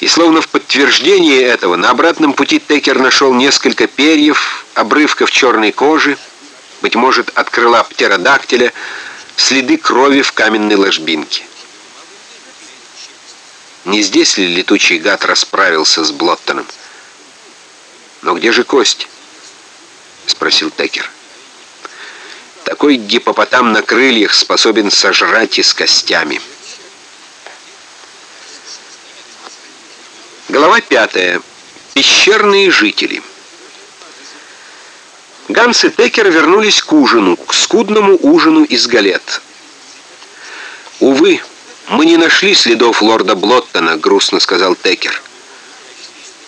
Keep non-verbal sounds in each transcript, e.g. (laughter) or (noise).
И словно в подтверждение этого на обратном пути Текер нашел несколько перьев, обрывков черной кожи, быть может, от крыла птеродактиля, следы крови в каменной ложбинке. Не здесь ли летучий гад расправился с Блоттоном? «Но где же кость?» — спросил Текер. «Такой гипопотам на крыльях способен сожрать и с костями». Глава пятая. Пещерные жители. Ганс и Текер вернулись к ужину, к скудному ужину из галет. «Увы, мы не нашли следов лорда Блоттона», — грустно сказал Текер.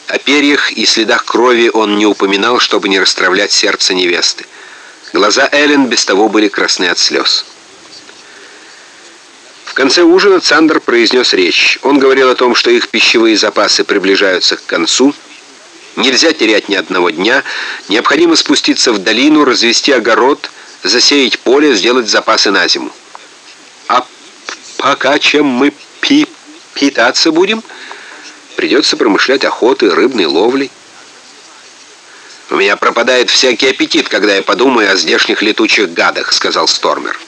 О перьях и следах крови он не упоминал, чтобы не расстравлять сердце невесты. Глаза Эллен без того были красны от слез. В конце ужина Цандер произнес речь. Он говорил о том, что их пищевые запасы приближаются к концу, нельзя терять ни одного дня, необходимо спуститься в долину, развести огород, засеять поле, сделать запасы на зиму. А пока чем мы пи питаться будем, придется промышлять охотой, рыбной ловлей. «У меня пропадает всякий аппетит, когда я подумаю о здешних летучих гадах», — сказал Стормер.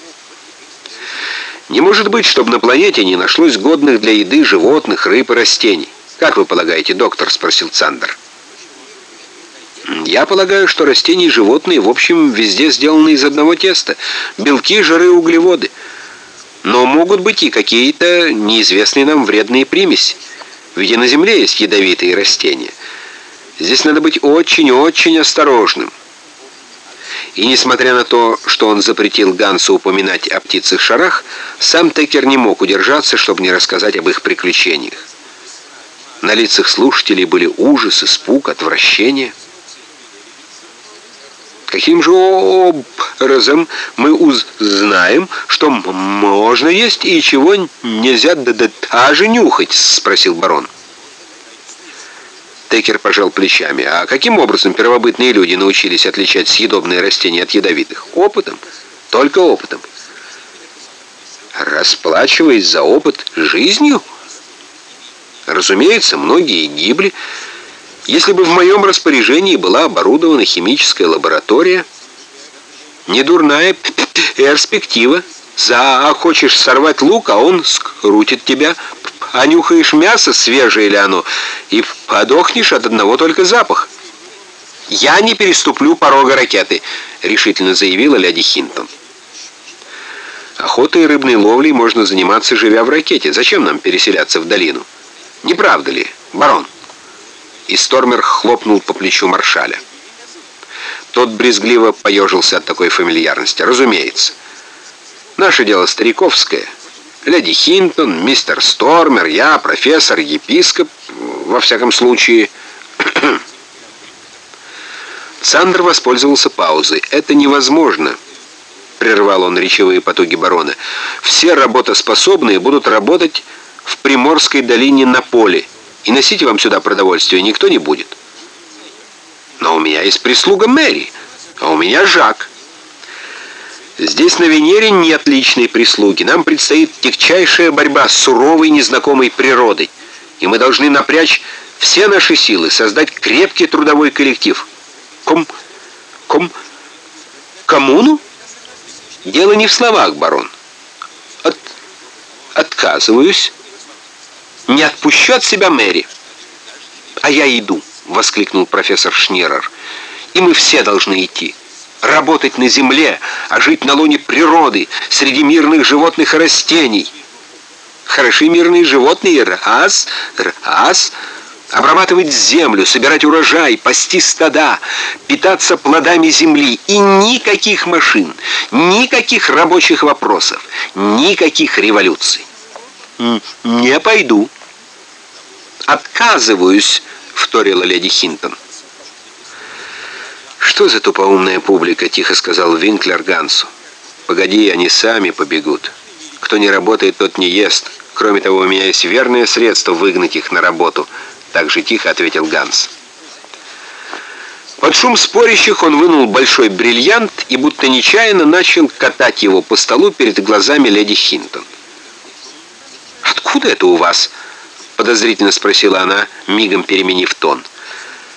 Не может быть, чтобы на планете не нашлось годных для еды животных, рыб и растений. Как вы полагаете, доктор? спросил Цандер. Я полагаю, что растения и животные, в общем, везде сделаны из одного теста. Белки, жиры, углеводы. Но могут быть и какие-то неизвестные нам вредные примеси. Ведь и на Земле есть ядовитые растения. Здесь надо быть очень-очень осторожным. И несмотря на то, что он запретил Гансу упоминать о птицах шарах, сам Текер не мог удержаться, чтобы не рассказать об их приключениях. На лицах слушателей были ужас, испуг, отвращение. Каким же образом мы узнаем, что можно есть и чего нельзя даже нюхать? спросил барон. Текер пожал плечами. А каким образом первобытные люди научились отличать съедобные растения от ядовитых? Опытом. Только опытом. Расплачиваясь за опыт жизнью? Разумеется, многие гибли. Если бы в моем распоряжении была оборудована химическая лаборатория, недурная перспектива. Захочешь сорвать лук, а он скрутит тебя, а нюхаешь мясо, свежее ли оно, и подохнешь от одного только запаха. «Я не переступлю порога ракеты», — решительно заявила леди Хинтон. «Охотой и рыбной ловлей можно заниматься, живя в ракете. Зачем нам переселяться в долину? Не правда ли, барон?» И Стормер хлопнул по плечу маршаля. Тот брезгливо поежился от такой фамильярности. «Разумеется. Наше дело стариковское». Леди Хинтон, мистер Стормер, я, профессор, епископ, во всяком случае. (clears throat) Сандер воспользовался паузой. «Это невозможно», — прервал он речевые потуги барона. «Все работоспособные будут работать в Приморской долине на поле, и носить вам сюда продовольствие никто не будет». «Но у меня есть прислуга Мэри, а у меня Жак». Здесь на Венере нет личной прислуги. Нам предстоит тягчайшая борьба с суровой незнакомой природой. И мы должны напрячь все наши силы, создать крепкий трудовой коллектив. Ком... Ком... Коммуну? Дело не в словах, барон. От... Отказываюсь. Не отпущу от себя Мэри. А я иду, воскликнул профессор Шнерер. И мы все должны идти работать на земле, а жить на луне природы, среди мирных животных и растений. Хороши мирные животные, раз, раз, обрабатывать землю, собирать урожай, пасти стада, питаться плодами земли и никаких машин, никаких рабочих вопросов, никаких революций. «Не пойду». «Отказываюсь», — вторила леди Хинтон. «Что за тупоумная публика?» — тихо сказал Винклер Гансу. «Погоди, они сами побегут. Кто не работает, тот не ест. Кроме того, у меня есть верное средство выгнать их на работу», — так же тихо ответил Ганс. Под шум спорящих он вынул большой бриллиант и будто нечаянно начал катать его по столу перед глазами леди Хинтон. «Откуда это у вас?» подозрительно спросила она, мигом переменив тон.